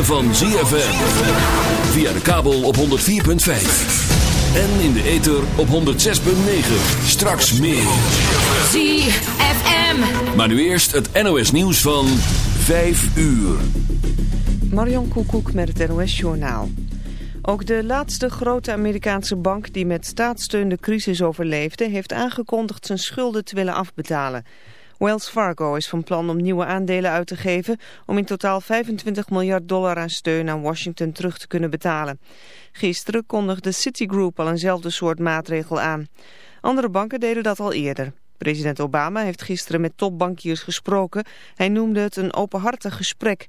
ritme van ZFM. Via de kabel op 104.5. En in de ether op 106.9. Straks meer. ZFM. Maar nu eerst het NOS nieuws van 5 uur. Marion Koekoek met het NOS Journaal. Ook de laatste grote Amerikaanse bank die met staatssteun de crisis overleefde... heeft aangekondigd zijn schulden te willen afbetalen. Wells Fargo is van plan om nieuwe aandelen uit te geven... om in totaal 25 miljard dollar aan steun aan Washington terug te kunnen betalen. Gisteren kondigde Citigroup al eenzelfde soort maatregel aan. Andere banken deden dat al eerder. President Obama heeft gisteren met topbankiers gesproken. Hij noemde het een openhartig gesprek...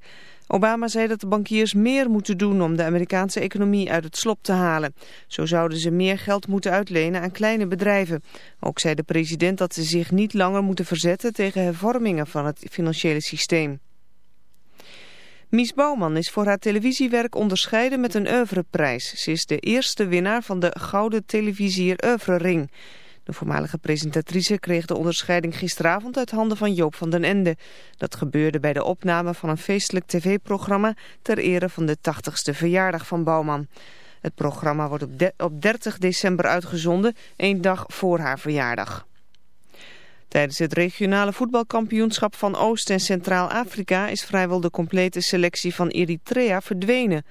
Obama zei dat de bankiers meer moeten doen om de Amerikaanse economie uit het slop te halen. Zo zouden ze meer geld moeten uitlenen aan kleine bedrijven. Ook zei de president dat ze zich niet langer moeten verzetten tegen hervormingen van het financiële systeem. Mies Bouwman is voor haar televisiewerk onderscheiden met een oeuvreprijs. Ze is de eerste winnaar van de Gouden Televisier Oeuvrering. De voormalige presentatrice kreeg de onderscheiding gisteravond uit handen van Joop van den Ende. Dat gebeurde bij de opname van een feestelijk tv-programma ter ere van de 80ste verjaardag van Bouwman. Het programma wordt op, op 30 december uitgezonden, één dag voor haar verjaardag. Tijdens het regionale voetbalkampioenschap van Oost- en Centraal-Afrika is vrijwel de complete selectie van Eritrea verdwenen.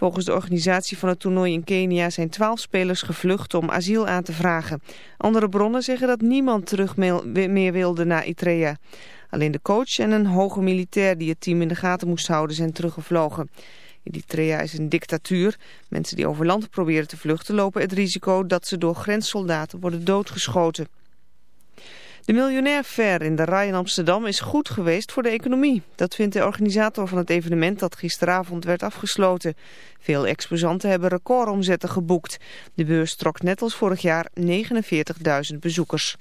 Volgens de organisatie van het toernooi in Kenia zijn twaalf spelers gevlucht om asiel aan te vragen. Andere bronnen zeggen dat niemand terug meer wilde naar Eritrea. Alleen de coach en een hoge militair die het team in de gaten moest houden zijn teruggevlogen. Eritrea is een dictatuur. Mensen die over land proberen te vluchten lopen het risico dat ze door grenssoldaten worden doodgeschoten. De miljonair fair in de Rai in Amsterdam is goed geweest voor de economie. Dat vindt de organisator van het evenement dat gisteravond werd afgesloten. Veel exposanten hebben recordomzetten geboekt. De beurs trok net als vorig jaar 49.000 bezoekers.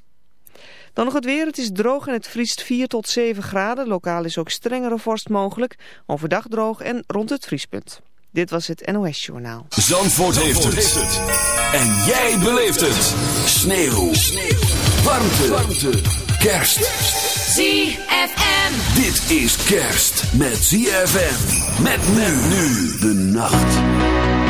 Dan nog het weer. Het is droog en het vriest 4 tot 7 graden. Lokaal is ook strengere vorst mogelijk. Overdag droog en rond het vriespunt. Dit was het NOS Journaal. Zandvoort, heeft, het. En jij beleeft het. Sneeuw. Warmte. Warmte. Kerst. ZFM. Dit is kerst met ZFM. Met men nu de nacht.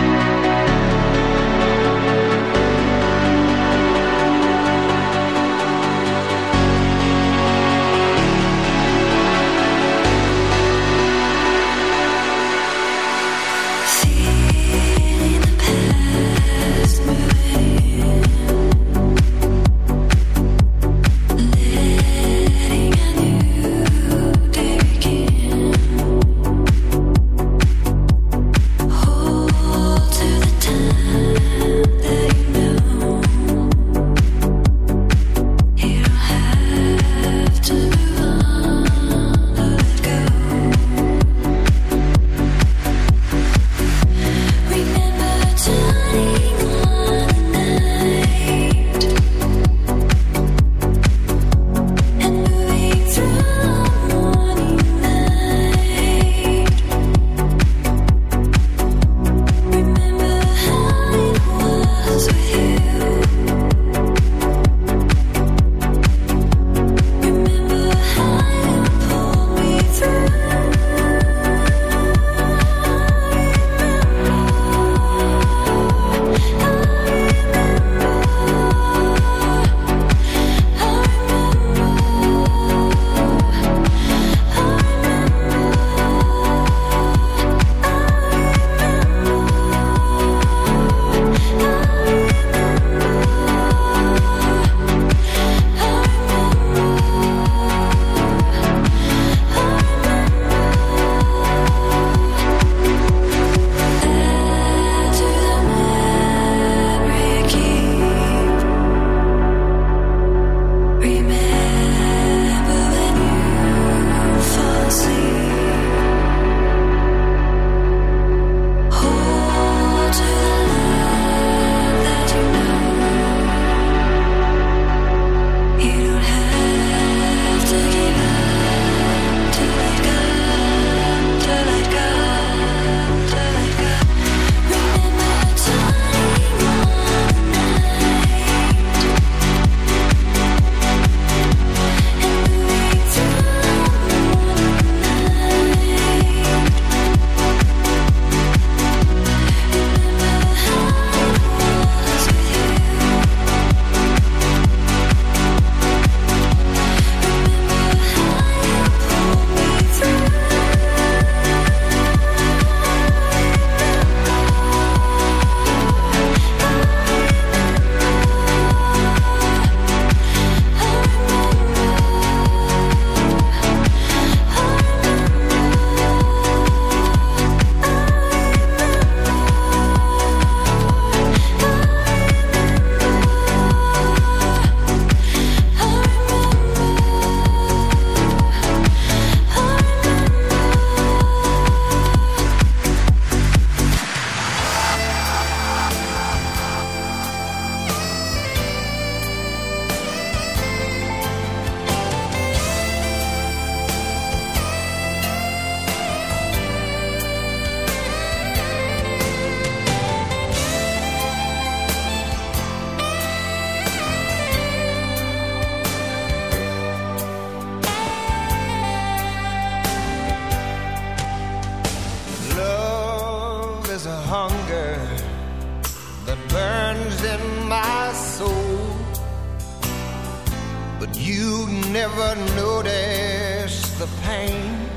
You never notice the pain.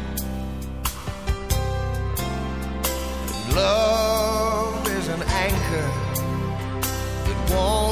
Love is an anchor. that won't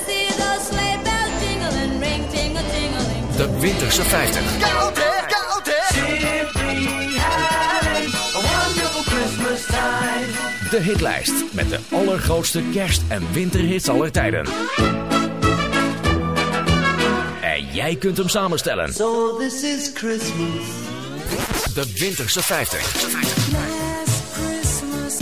De Winterse 50. Go there, go there. De hitlijst met de allergrootste kerst- en winterhits aller tijden. En jij kunt hem samenstellen. So this is Christmas. De Winterse 50.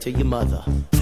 to your mother.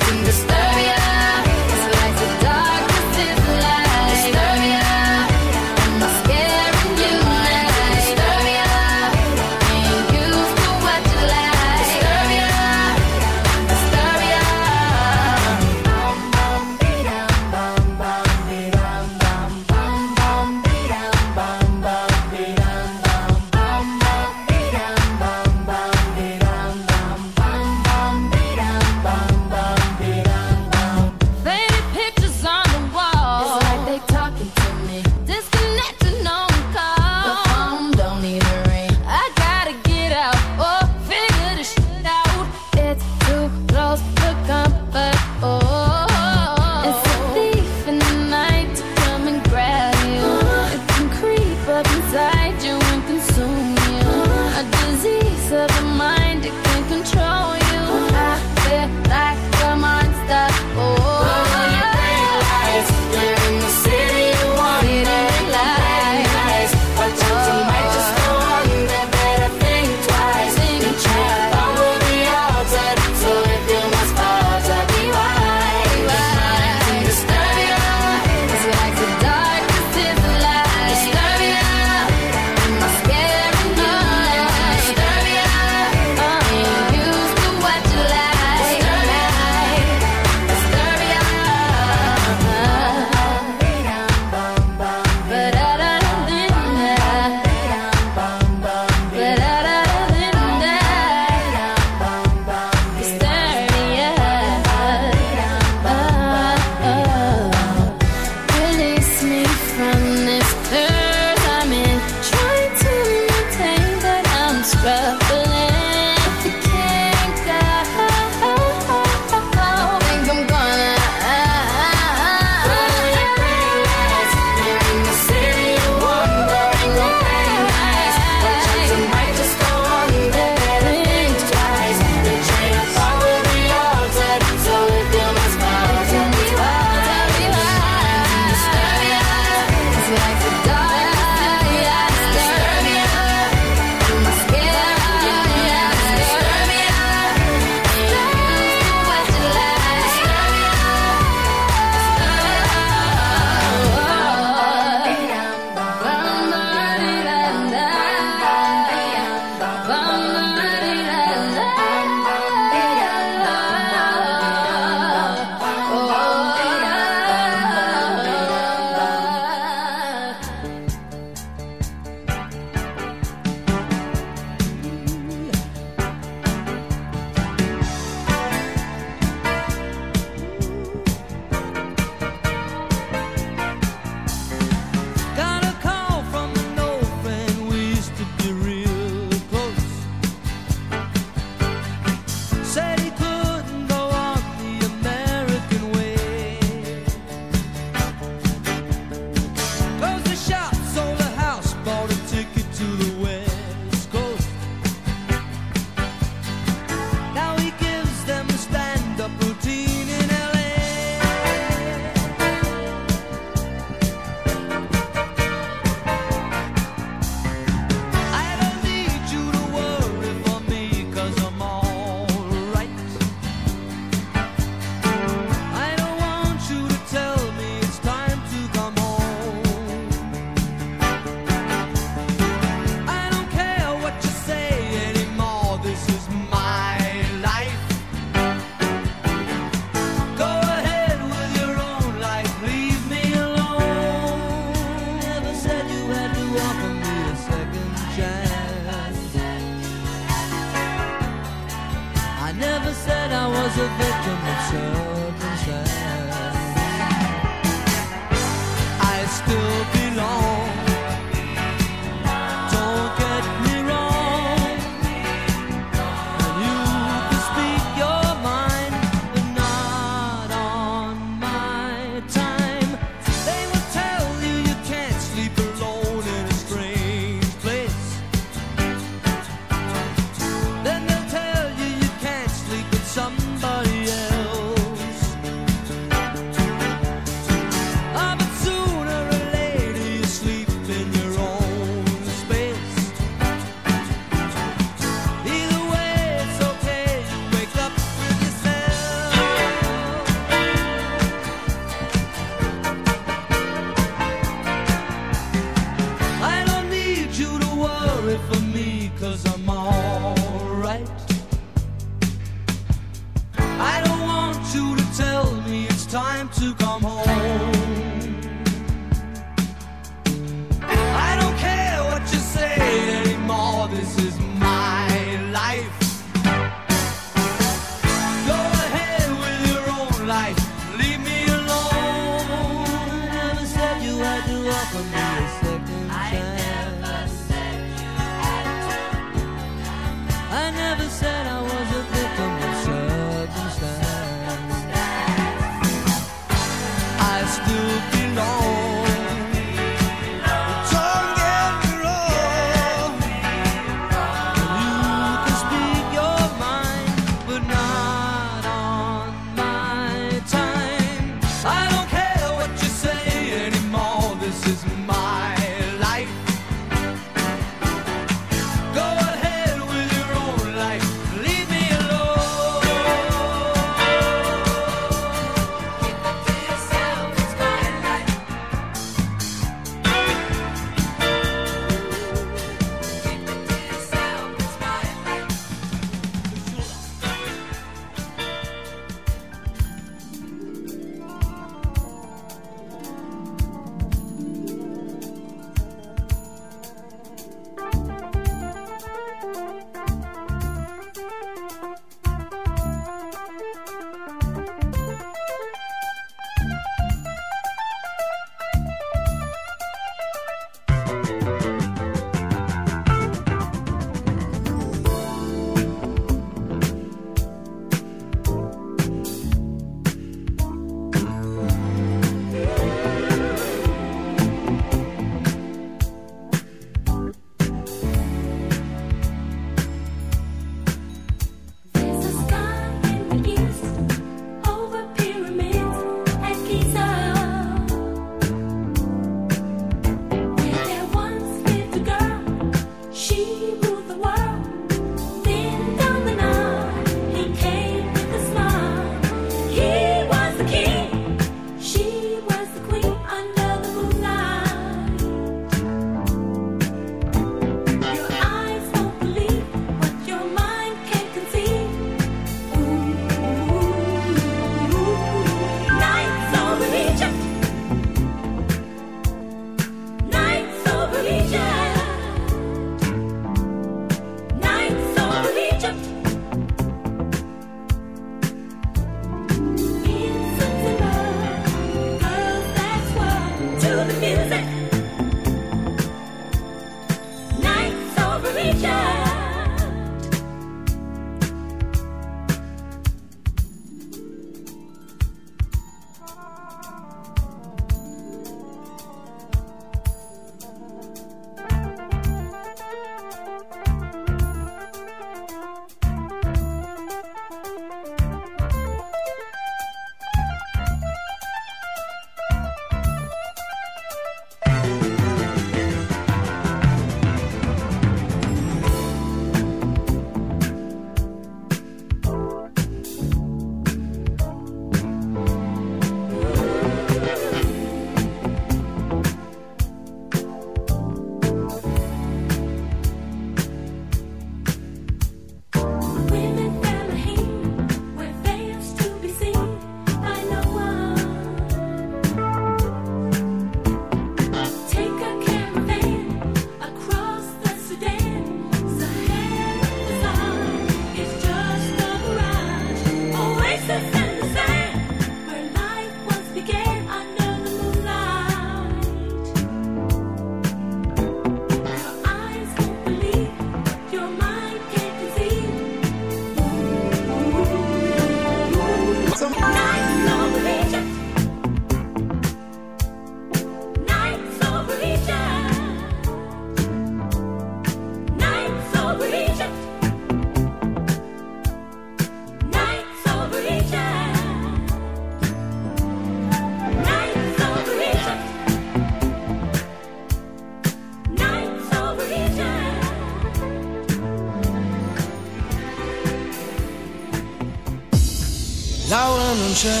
C'è,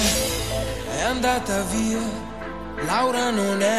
è andata via. Laura non è